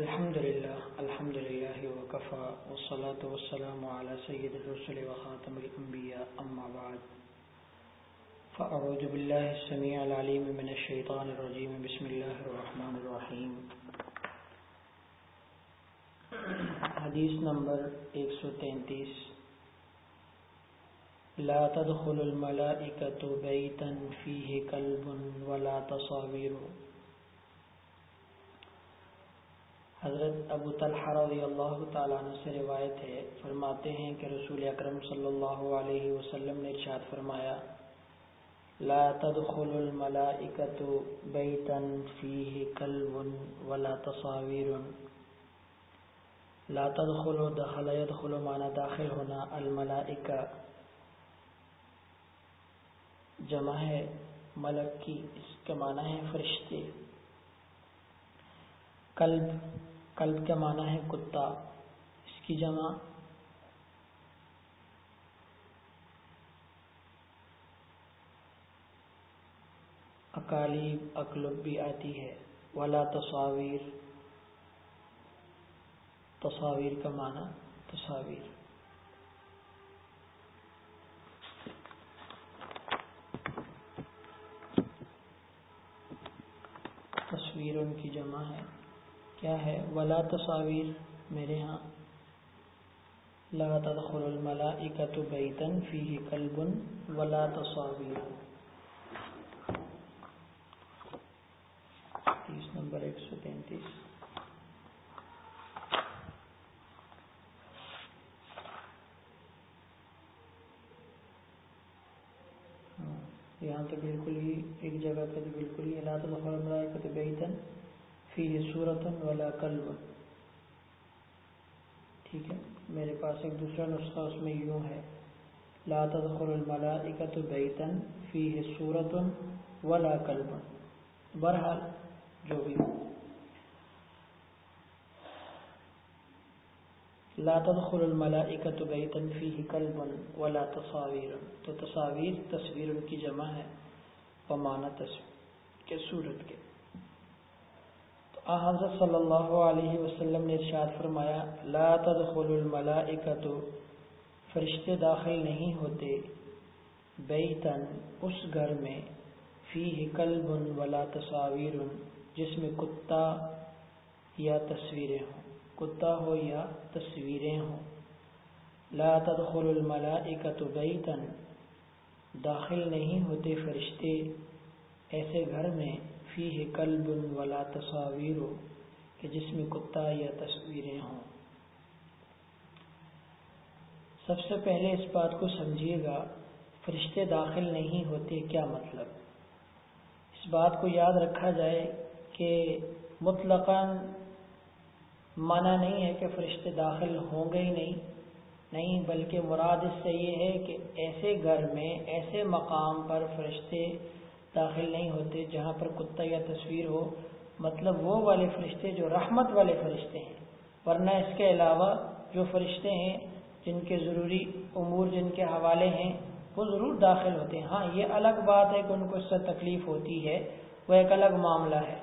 الحمد لله الحمد لله وكفى والصلاة والسلام على سيد الرسل وخاتم الأنبياء أما بعد. فأعوذ بالله السميع العليم من الشيطان الرجيم بسم الله الرحمن الرحيم حدیث نمبر 133 لا تدخل الملائكة بيتا فيه كلب ولا تصاوير حضرت ابو طلحہ رضی اللہ تعالیٰ عنہ سے روایت ہے، فرماتے ہیں کہ رسول اکرم صلی اللہ علیہ وسلم نے ارشاد فرمایا، لا تدخل الملائکة بیتا فیہ کلب ولا تصاویر۔ لا تدخل دخل يدخل معنی داخل ہونا الملائکہ۔ جمع ہے ملک کی، اس کا معنی ہے فرشتے۔ قلب قلب کا معنی ہے کتا۔ اس کی جمع اکالیب اکلب بھی آتی ہے۔ ولا تصاویر۔ تصاویر کا معنی تصاویر تصویر ان کی جمع ہے کیا ہے؟ ولا تصاویر میرے ہاں۔ لا تدخل الملائکۃ بیتا فیہ کلب ولا تصاویر حدیث نمبر 133 ہاں، یہاں تو بالکل ہی ایک جگہ پہ تو بالکل ہی۔ لا تدخل الملائکۃ بیتا فی صورت ولا قلب ٹھیک ہے، میرے پاس ایک دوسرا نسخہ اس میں یوں ہے۔ لا تدخل الملائکۃ بیتا فیہ صورت ولا قلب بہرحال، جو بھی۔ لا تدخل الملائکۃ بیتا فیہ قلب ولا تصاویر۔ تو تصاویر تصویر ان کی جمع ہے۔ ومانہ تصویر کے صورت کے۔ حضرت صلی اللہ علیہ وسلم نے ارشاد فرمایا، لا تدخل الملائکت فرشتے داخل نہیں ہوتے بیتن اس گھر میں، فیہ قلب ولا تصاویر، جس میں کتا یا تصویریں ہوں، کتا ہو یا تصویریں ہوں۔ لا تدخل الملائکت بیتن داخل نہیں ہوتے فرشتے، ایسے گھر میں فیہ قلب ولا تصاویر کہ جس میں کتا یا تصویریں ہوں۔ سب سے پہلے اس بات کو سمجھیے گا، فرشتے داخل نہیں ہوتے کیا مطلب؟ اس بات کو یاد رکھا جائے کہ مطلقاً مانا نہیں ہے کہ فرشتے داخل ہوں گے ہی نہیں نہیں، بلکہ مراد اس سے یہ ہے کہ ایسے گھر میں، ایسے مقام پر فرشتے داخل نہیں ہوتے، جہاں پر کتا یا تصویر ہو مطلب وہ والے فرشتے جو رحمت والے فرشتے ہیں۔ ورنہ اس کے علاوہ جو فرشتے ہیں، جن کے ضروری امور، جن کے حوالے ہیں، وہ ضرور داخل ہوتے ہیں۔ ہاں یہ الگ بات ہے کہ ان کو اس سے تکلیف ہوتی ہے، وہ ایک الگ معاملہ ہے۔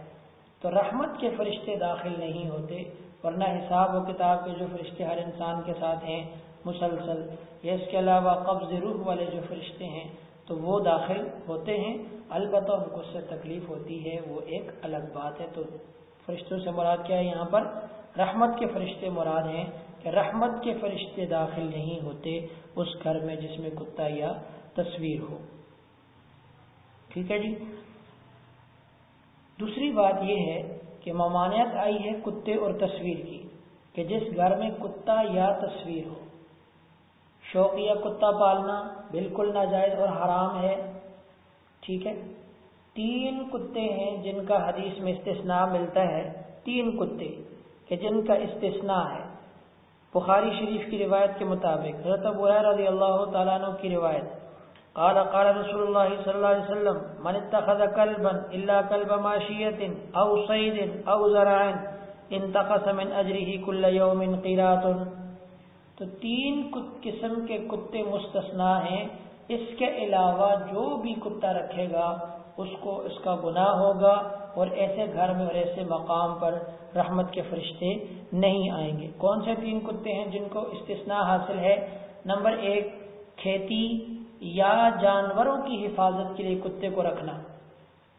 تو رحمت کے فرشتے داخل نہیں ہوتے، ورنہ حساب و کتاب کے جو فرشتے ہر انسان کے ساتھ ہیں، مسلسل، یا اس کے علاوہ قبض روح والے جو فرشتے ہیں تو وہ داخل ہوتے ہیں۔ البتہ ان کو اس سے تکلیف ہوتی ہے، وہ ایک الگ بات ہے۔ تو فرشتوں سے مراد کیا ہے؟ یہاں پر رحمت کے فرشتے مراد ہیں کہ رحمت کے فرشتے داخل نہیں ہوتے اس گھر میں جس میں کتا یا تصویر ہو۔ ٹھیک ہے جی؟ دوسری بات یہ ہے کہ ممانعت آئی ہے کتے اور تصویر کی کہ جس گھر میں کتا یا تصویر ہو۔ شوقیہ کتا پالنا بالکل ناجائز اور حرام ہے۔ ٹھیک ہے؟ تین کتے ہیں جن کا حدیث میں استثناء ملتا ہے۔ تین کتے کہ جن کا استثناء ہے۔ بخاری شریف کی روایت کے مطابق حضرت ابو رضی اللہ تعالیٰ عنہ کی روایت، قال قال رسول اللہ صلی اللہ علیہ وسلم، من اتخذ قلبا الا قلب ماشیت او صید او زرعن انتقص من اجره کل یوم قیرات تو تین قسم کے کتے مستثنا ہیں۔ اس کے علاوہ جو بھی کتا رکھے گا، اس کو اس کا گناہ ہوگا اور ایسے گھر میں اور ایسے مقام پر رحمت کے فرشتے نہیں آئیں گے۔ کون سے تین کتے ہیں جن کو استثناء حاصل ہے؟ نمبر ایک، کھیتی یا جانوروں کی حفاظت کے لیے کتے کو رکھنا۔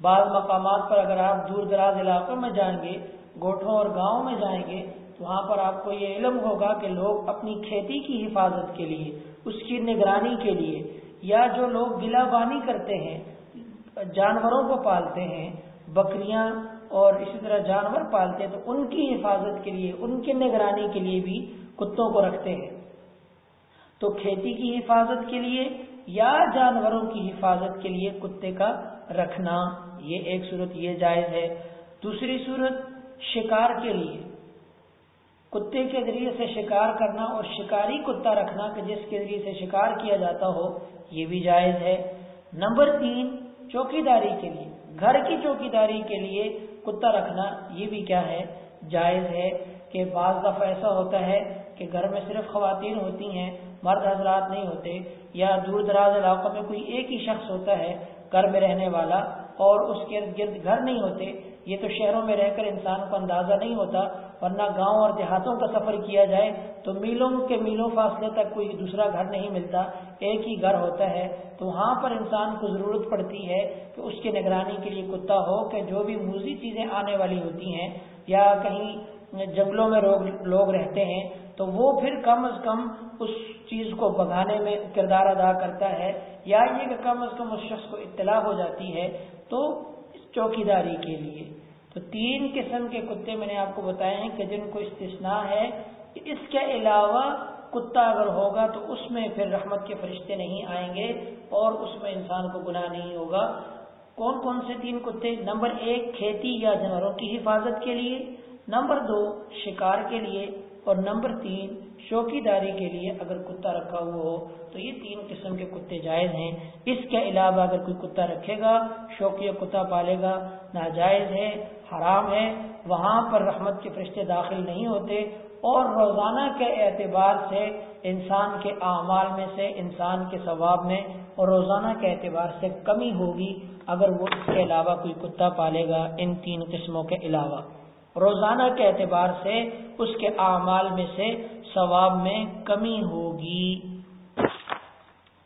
بعض مقامات پر اگر آپ دور دراز علاقوں میں جائیں گے، گوٹھوں اور گاؤں میں جائیں گے وہاں پر آپ کو یہ علم ہوگا کہ لوگ اپنی کھیتی کی حفاظت کے لیے، اس کی نگرانی کے لیے، یا جو لوگ گلا بانی کرتے ہیں، جانوروں کو پالتے ہیں، بکریاں اور اسی طرح جانور پالتے ہیں، تو ان کی حفاظت کے لیے، ان کی نگرانی کے لیے بھی کتوں کو رکھتے ہیں۔ تو کھیتی کی حفاظت کے لیے یا جانوروں کی حفاظت کے لیے کتے کا رکھنا، یہ ایک صورت یہ جائز ہے۔ دوسری صورت شکار کے لیے۔ کتے کے ذریعے سے شکار کرنا اور شکاری کتا رکھنا کہ جس کے ذریعے سے شکار کیا جاتا ہو، یہ بھی جائز ہے۔ نمبر تین چوکی داری کے لیے، گھر کی چوکی داری کے لیے کتا رکھنا، یہ بھی کیا ہے؟ جائز ہے کہ بعض دفعہ ایسا ہوتا ہے کہ گھر میں صرف خواتین ہوتی ہیں، مرد حضرات نہیں ہوتے، یا دور دراز علاقوں میں کوئی ایک ہی شخص ہوتا ہے گھر میں رہنے والا اور اس کے ارد گرد گھر نہیں ہوتے یہ تو شہروں میں رہ کر انسان کو اندازہ نہیں ہوتا، ورنہ گاؤں اور دیہاتوں کا سفر کیا جائے تو میلوں کے میلوں فاصلے تک کوئی دوسرا گھر نہیں ملتا، ایک ہی گھر ہوتا ہے۔ تو وہاں پر انسان کو ضرورت پڑتی ہے کہ اس کی نگرانی کے لیے کتا ہو کہ جو بھی موزی چیزیں آنے والی ہوتی ہیں یا کہیں جنگلوں میں لوگ رہتے ہیں، تو وہ پھر کم از کم اس چیز کو بگانے میں کردار ادا کرتا ہے۔ یا یہ کہ کم از کم اس شخص کو اطلاع ہو جاتی ہے، تو چوکی داری کے لیے۔ تو تین قسم کے کتے میں نے آپ کو بتایا ہیں کہ جن کو استثناء ہے، اس کے علاوہ کتا اگر ہوگا تو اس میں پھر رحمت کے فرشتے نہیں آئیں گے اور اس میں انسان کو گناہ نہیں ہوگا۔ کون کون سے تین کتے؟ نمبر ایک، کھیتی یا جانوروں کی حفاظت کے لیے، نمبر دو، شکار کے لیے، اور نمبر تین شوکی داری کے لیے اگر کتا رکھا ہوا ہو، تو یہ تین قسم کے کتے جائز ہیں۔ اس کے علاوہ اگر کوئی کتا رکھے گا شوقی کتا پالے گا، ناجائز ہے، حرام ہے، وہاں پر رحمت کے فرشتے داخل نہیں ہوتے۔ اور روزانہ کے اعتبار سے انسان کے اعمال میں سے، انسان کے ثواب میں اور روزانہ کے اعتبار سے کمی ہوگی اگر وہ اس کے علاوہ کوئی کتا پالے گا۔ ان تین قسموں کے علاوہ۔ روزانہ کے اعتبار سے اس کے اعمال میں سے ثواب میں کمی ہوگی۔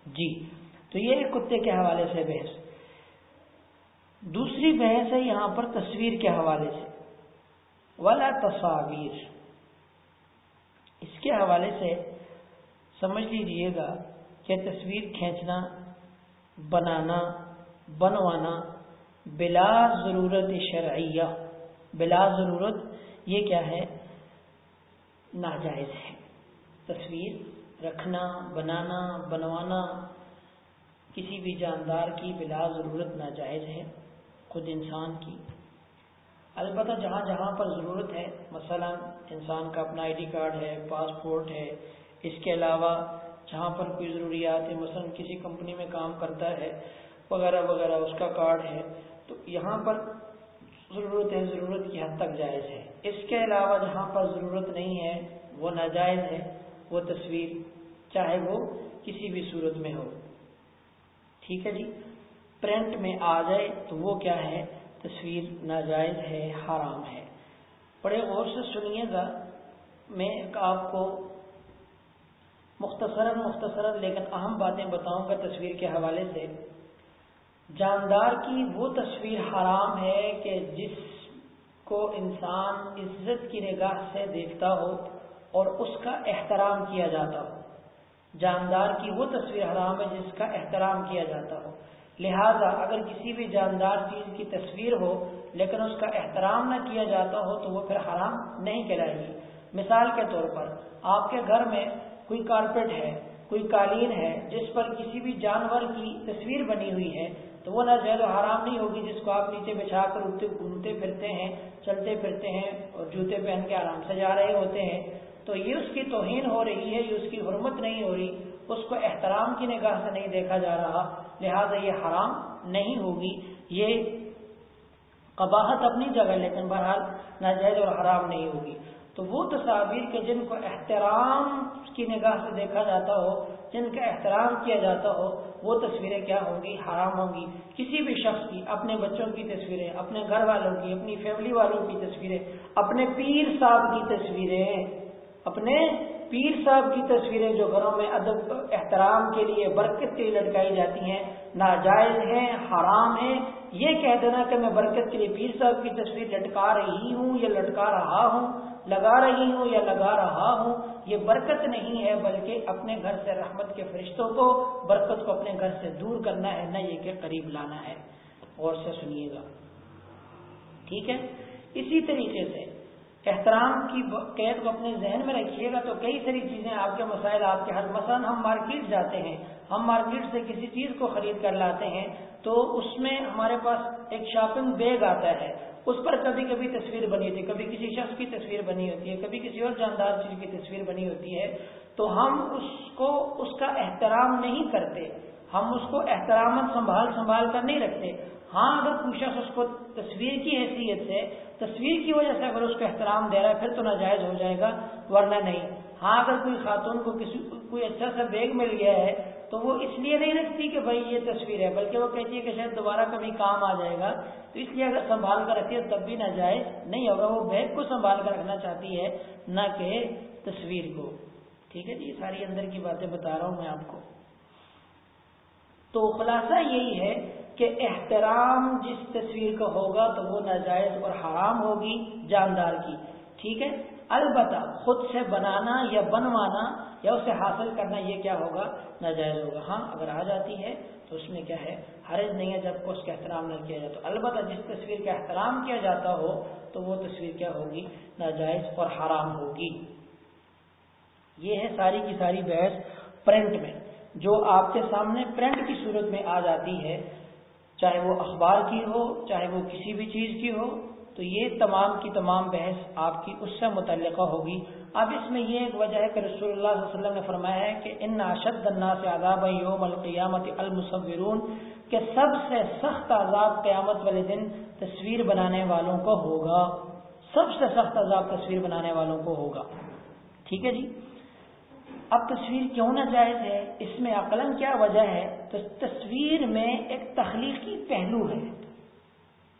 جی تو یہ کتے کے حوالے سے بحث۔ دوسری بحث ہے یہاں پر تصویر کے حوالے سے۔ والا تصاویر اس کے حوالے سے سمجھ لیجیے گا کہ تصویر کھینچنا، بنانا، بنوانا بلا ضرورت شرعیہ۔ بلا ضرورت یہ کیا ہے؟ ناجائز ہے۔ تصویر رکھنا، بنانا، بنوانا، کسی بھی جاندار کی بلا ضرورت ناجائز ہے، خود انسان کی۔ البتہ جہاں جہاں پر ضرورت ہے، مثلا انسان کا اپنا آئی ڈی کارڈ ہے، پاسپورٹ ہے، اس کے علاوہ جہاں پر کوئی ضروریات ہے مثلا کسی کمپنی میں کام کرتا ہے، وغیرہ وغیرہ، اس کا کارڈ ہے، تو یہاں پر ضرورت ہے، ضرورت کی حد تک جائز ہے۔ اس کے علاوہ جہاں پر ضرورت نہیں ہے، وہ ناجائز ہے۔ وہ تصویر، چاہے وہ کسی بھی صورت میں ہو۔ ٹھیک ہے جی؟ پرنٹ میں آ جائے تو وہ کیا ہے؟ تصویر ناجائز ہے، حرام ہے۔ بڑے غور سے سنیے گا۔ میں آپ کو مختصراً مختصراً لیکن اہم باتیں بتاؤں گا تصویر کے حوالے سے۔ جاندار کی وہ تصویر حرام ہے کہ جس کو انسان عزت کی نگاہ سے دیکھتا ہو اور اس کا احترام کیا جاتا ہو۔ جاندار کی وہ تصویر حرام ہے جس کا احترام کیا جاتا ہو۔ لہذا اگر کسی بھی جاندار چیز کی تصویر ہو لیکن اس کا احترام نہ کیا جاتا ہو تو وہ پھر حرام نہیں کہلائے گی۔ مثال کے طور پر آپ کے گھر میں کوئی کارپیٹ ہے، کوئی قالین ہے جس پر کسی بھی جانور کی تصویر بنی ہوئی ہے تو وہ نہ زید و حرام نہیں ہوگی جس کو آپ نیچے بچھا کر اٹھتے گھومتے پھرتے ہیں، چلتے پھرتے ہیں اور جوتے پہن کے آرام سے جا رہے ہوتے ہیں۔ تو یہ اس کی توہین ہو رہی ہے، یہ اس کی حرمت نہیں ہو رہی، اس کو احترام کی نگاہ سے نہیں دیکھا جا رہا۔ لہذا یہ حرام نہیں ہوگی۔ یہ قباحت اپنی جگہ لیکن بہرحال ناجائز اور حرام نہیں ہوگی۔ تو وہ تصاویر کے جن کو احترام کی نگاہ سے دیکھا جاتا ہو جن کا احترام کیا جاتا ہو، وہ تصویریں کیا ہوں گی؟ حرام ہوں گی۔ کسی بھی شخص کی، اپنے بچوں کی تصویریں، اپنے گھر والوں کی، اپنی فیملی والوں کی تصویریں، اپنے پیر صاحب کی تصویریں۔ اپنے پیر صاحب کی تصویریں جو گھروں میں ادب، احترام کے لیے برکت کے لیے لٹکائی جاتی ہیں، ناجائز ہیں، حرام ہیں۔ یہ کہہ دینا کہ میں برکت کے لیے پیر صاحب کی تصویر لٹکا رہی ہوں یا لٹکا رہا ہوں۔ لگا رہی ہوں یا لگا رہا ہوں، یہ برکت نہیں ہے بلکہ اپنے گھر سے رحمت کے فرشتوں کو برکت کو اپنے گھر سے دور کرنا ہے، نہ یہ کہ قریب لانا ہے۔ اور سے سنیے گا۔ ٹھیک ہے؟ اسی طریقے سے احترام کی قید کو اپنے ذہن میں رکھیے گا تو کئی ساری چیزیں آپ کے مسائل، آپ کے حل مثلا ہم مارکیٹ جاتے ہیں، ہم مارکیٹ سے کسی چیز کو خرید کر لاتے ہیں تو اس میں ہمارے پاس ایک شاپنگ بیگ آتا ہے۔ اس پر کبھی کبھی تصویر بنی ہوتی ہے، کبھی کسی شخص کی تصویر بنی ہوتی ہے، کبھی کسی اور جاندار چیز کی تصویر بنی ہوتی ہے، تو ہم اس کو، اس کا احترام نہیں کرتے، ہم اس کو احترام سنبھال سنبھال کر نہیں رکھتے۔ ہاں اگر کوئی شخص اس کو تصویر کی حیثیت سے، تصویر کی وجہ سے اگر اس کو احترام دے رہا ہے، پھر تو ناجائز ہو جائے گا، ورنہ نہیں۔ ہاں اگر کوئی خاتون کو کسی، کوئی اچھا سا بیگ مل گیا ہے تو وہ اس لیے نہیں رکھتی کہ بھائی یہ تصویر ہے، بلکہ وہ کہتی ہے کہ شاید دوبارہ کبھی کام آ جائے گا۔ تو اس لیے اگر سنبھال کر رکھتی ہے تب بھی ناجائز نہیں ہوگا وہ بیگ کو سنبھال کر رکھنا چاہتی ہے، نہ کہ تصویر کو۔ ٹھیک ہے جی یہ ساری اندر کی باتیں بتا رہا ہوں میں آپ کو۔ تو خلاصہ یہی ہے کہ احترام جس تصویر کا ہوگا تو وہ ناجائز اور حرام ہوگی جاندار کی۔ ٹھیک ہے؟ البتہ خود سے بنانا یا بنوانا یا اسے حاصل کرنا یہ کیا ہوگا؟ ناجائز ہوگا۔ ہاں اگر آ جاتی ہے تو اس میں کیا ہے؟ حرج نہیں ہے جب کو اس کا احترام نہ کیا جائے۔ تو البتہ جس تصویر کا احترام کیا جاتا ہو تو وہ تصویر کیا ہوگی؟ ناجائز اور حرام ہوگی۔ یہ ہے ساری کی ساری بحث پرنٹ میں۔ جو آپ کے سامنے پرنٹ کی صورت میں آ جاتی ہے، چاہے وہ اخبار کی ہو، چاہے وہ کسی بھی چیز کی ہو تو یہ تمام کی تمام بحث آپ کی اس سے متعلقہ ہوگی۔ اب اس میں یہ ایک وجہ ہے کہ رسول اللہ صلی اللہ علیہ وسلم نے فرمایا ہے کہ ان اشد الناس عذاب یوم القیامت المصورون، کہ سب سے سخت عذاب قیامت والے دن تصویر بنانے والوں کو ہوگا۔ سب سے سخت عذاب تصویر بنانے والوں کو ہوگا۔ ٹھیک ہے جی؟ اب تصویر کیوں نہ جائز ہے؟ اس میں عقلن کیا وجہ ہے؟ تو تصویر میں ایک تخلیقی پہلو ہے۔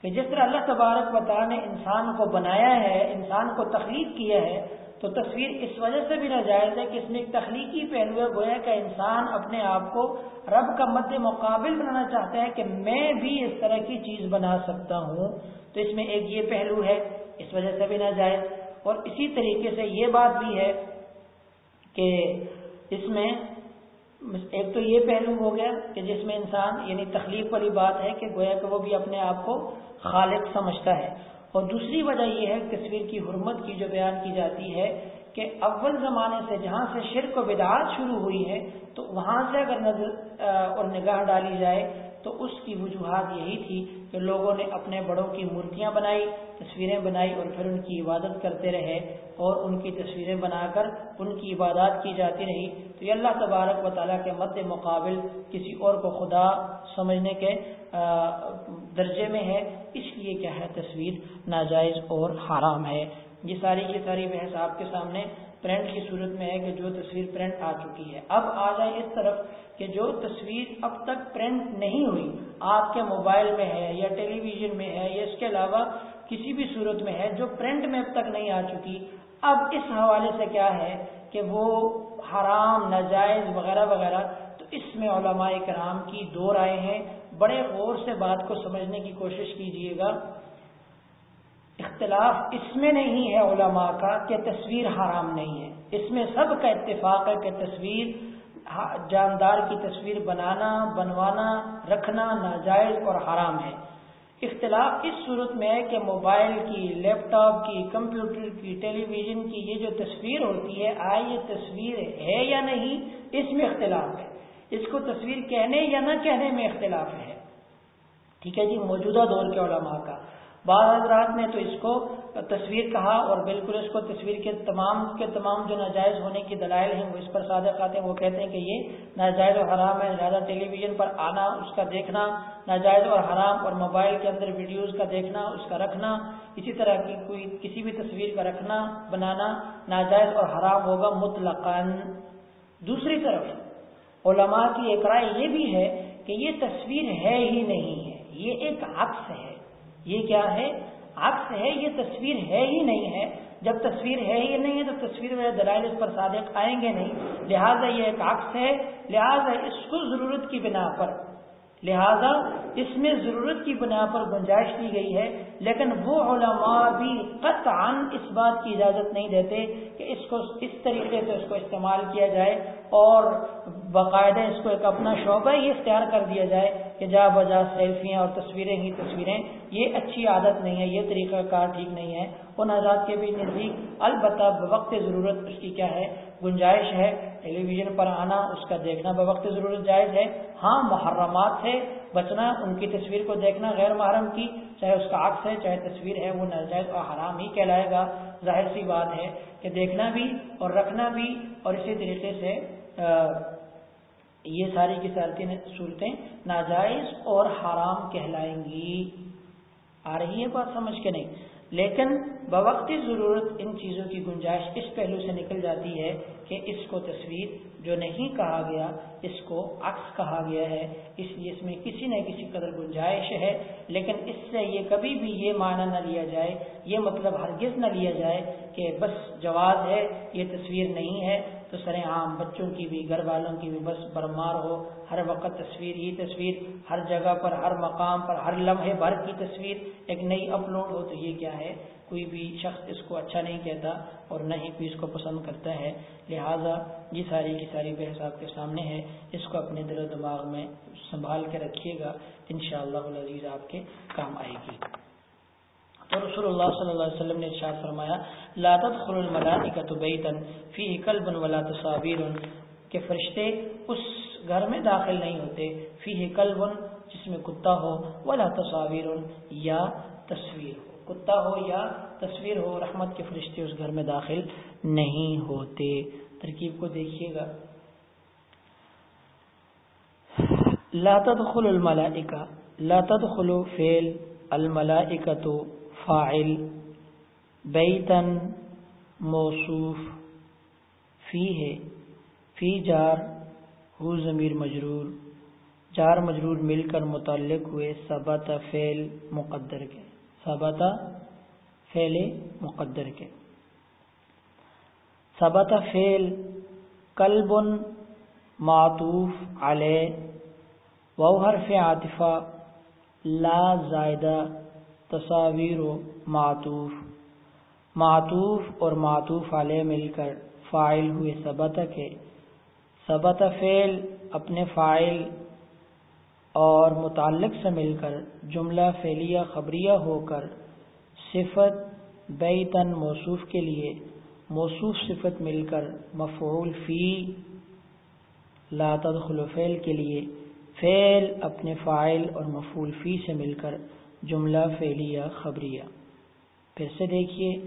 کہ جس طرح اللہ تبارک تعالیٰ نے انسان کو بنایا ہے، انسان کو تخلیق کیا ہے، تو تصویر اس وجہ سے بھی ناجائز ہے کہ اس میں ایک تخلیقی پہلو ہے، گویا کہ انسان اپنے آپ کو رب کا مد مقابل بنانا چاہتا ہے کہ میں بھی اس طرح کی چیز بنا سکتا ہوں۔ تو اس میں ایک یہ پہلو ہے، اس وجہ سے بھی ناجائز۔ اور اسی طریقے سے یہ بات بھی ہے کہ اس میں ایک تو یہ پہلو ہو گیا کہ جس میں انسان یعنی تخلیق والی بات ہے کہ گویا کہ وہ بھی اپنے آپ کو خالق سمجھتا ہے۔ اور دوسری وجہ یہ ہے، تصویر کی حرمت کی جو بیان کی جاتی ہے کہ اول زمانے سے جہاں سے شرک و بدعات شروع ہوئی ہے، تو وہاں سے اگر نظر اور نگاہ ڈالی جائے تو اس کی وجوہات یہی تھی کہ لوگوں نے اپنے بڑوں کی مورتیاں بنائی، تصویریں بنائی اور پھر ان کی عبادت کرتے رہے اور ان کی تصویریں بنا کر ان کی عبادات کی جاتی رہی۔ تو یہ اللہ تبارک و تعالیٰ کے مد مقابل کسی اور کو خدا سمجھنے کے درجے میں ہے۔ اس لیے کیا ہے؟ تصویر ناجائز اور حرام ہے۔ یہ ساری یہ ساری بحث آپ کے سامنے پرنٹ کی صورت میں ہے کہ جو تصویر پرنٹ آ چکی ہے۔ اب آ جائے اس طرف کہ جو تصویر اب تک پرنٹ نہیں ہوئی، آپ کے موبائل میں ہے یا ٹیلی ویژن میں ہے یا اس کے علاوہ کسی بھی صورت میں ہے، جو پرنٹ میں اب تک نہیں آ چکی، اب اس حوالے سے کیا ہے کہ وہ حرام، ناجائز وغیرہ وغیرہ، تو اس میں علماء کرام کی دو رائے ہیں۔ بڑے غور سے بات کو سمجھنے کی کوشش کیجیے گا۔ اختلاف اس میں نہیں ہے علماء کا کہ تصویر حرام نہیں ہے۔ اس میں سب کا اتفاق ہے کہ تصویر جاندار کی تصویر بنانا، بنوانا، رکھنا ناجائز اور حرام ہے۔ اختلاف اس صورت میں ہے کہ موبائل کی، لیپ ٹاپ کی، کمپیوٹر کی، ٹیلی ویژن کی یہ جو تصویر ہوتی ہے، آئے یہ تصویر ہے یا نہیں، اس میں اختلاف ہے۔ اس کو تصویر کہنے یا نہ کہنے میں اختلاف ہے۔ ٹھیک ہے جی موجودہ دور کے علماء کا۔ بعض حضرات نے تو اس کو تصویر کہا اور بالکل اس کو تصویر کے تمام کے تمام جو ناجائز ہونے کی دلائل ہیں وہ اس پر صادق آتے ہیں، وہ کہتے ہیں کہ یہ ناجائز اور حرام ہے۔ لہٰذا ٹیلی ویژن پر آنا، اس کا دیکھنا، ناجائز اور حرام اور موبائل کے اندر ویڈیوز کا دیکھنا، اس کا رکھنا، اسی طرح کی کوئی کسی بھی تصویر کا رکھنا، بنانا ناجائز اور حرام ہوگا مطلقاً۔ دوسری طرف علماء کی ایک رائے یہ بھی ہے کہ یہ تصویر ہے ہی نہیں ہے، یہ ایک عکس ہے۔ یہ کیا ہے؟ عکس ہے، یہ تصویر ہے ہی نہیں ہے۔ جب تصویر ہے ہی نہیں ہے تو تصویر میں دلائل اس پر صادق آئیں گے نہیں۔ لہٰذا یہ ایک عکس ہے، لہٰذا اس کو ضرورت کی بنا پر۔ لہذا اس میں ضرورت کی بنا پر گنجائش دی گئی ہے، لیکن وہ علماء بھی قطعا اس بات کی اجازت نہیں دیتے کہ اس کو اس طریقے سے اس کو استعمال کیا جائے اور باقاعدہ اس کو ایک اپنا شعبہ ہی اختیار کر دیا جائے کہ جا بجا سیلفیاں اور تصویریں ہی تصویریں۔ یہ اچھی عادت نہیں ہے، یہ طریقہ کار ٹھیک نہیں ہے۔ ان آزاد کے بھی نزدیک البتہ بوقت ضرورت اس کی کیا ہے؟ گنجائش ہے۔ ٹیلی ویژن پر آنا، اس کا دیکھنا بوقت ضرورت جائز ہے۔ ہاں محرمات سے بچنا، ان کی تصویر کو دیکھنا غیر محرم کی، چاہے اس کا عکس ہے، چاہے تصویر ہے، وہ ناجائز اور حرام ہی کہلائے گا۔ ظاہر سی بات ہے کہ دیکھنا بھی اور رکھنا بھی اور اسی طریقے سے یہ ساری کی سارتی صورتیں ناجائز اور حرام کہلائیں گی۔ آ رہی ہے بات، سمجھ کے نہیں۔ لیکن بوقتی ضرورت ان چیزوں کی گنجائش اس پہلو سے نکل جاتی ہے کہ اس کو تصویر جو نہیں کہا گیا، اس کو عکس کہا گیا ہے۔ اس لیے اس میں کسی نہ کسی قدر گنجائش ہے، لیکن اس سے یہ کبھی بھی یہ معنی نہ لیا جائے، یہ مطلب ہرگز نہ لیا جائے کہ بس جواز ہے، یہ تصویر نہیں ہے۔ تو سر عام بچوں کی بھی، گھر والوں کی بھی، بس برمار ہو، ہر وقت تصویر ہی تصویر، ہر جگہ پر، ہر مقام پر، ہر لمحے بھر کی تصویر ایک نئی اپلوڈ ہو تو یہ کیا ہے؟ کوئی بھی شخص اس کو اچھا نہیں کہتا اور نہ ہی کوئی اس کو پسند کرتا ہے۔ لہٰذا یہ ساری کی ساری بحث آپ کے سامنے ہے۔ اس کو اپنے دل و دماغ میں سنبھال کے رکھیے گا۔ ان شاء اللہ آپ کے کام آئے گی۔ تو رسول اللہ صلی اللہ علیہ وسلم نے ارشاد فرمایا، لا تدخل الملائکۃ بیتا فیہ کلب ولا تصاویر، کہ فرشتے اس گھر میں داخل نہیں ہوتے، فیہ کلب، جس میں کتا ہو، ولا تصاویر یا تصویر ہو۔ کتا ہو یا تصویر ہو، رحمت کے فرشتے اس گھر میں داخل نہیں ہوتے۔ ترکیب کو دیکھیے گا۔ لا تدخل الملائکہ لا تدخل فعل الملائکۃ فاعل بیتن موصوف فی ہے۔ فی جار، ہو ضمیر مجرور۔ جار مجرور مل کر متعلق ہوئے سبت فعل مقدر کے۔ سبت فعل مقدر کے۔ سبت فعل کلب معطوف علیہ و حرف عاطفہ، لا زائدہ تصاویر و معطوف۔ معطوف اور معطوف علیہ مل کر فائل ہوئے سبت کے۔ سبت فعل اپنے فائل اور متعلق سے مل کر جملہ فعلیہ خبریہ ہو کر صفت بیتن موصوف کے لیے موصوف صفت مل کر مفعول فی لا تدخل فعل کے لیے فعل اپنے فائل اور مفعول فی سے مل کر جملہ فعلیہ خبریہ۔ پھر سے دیکھیے۔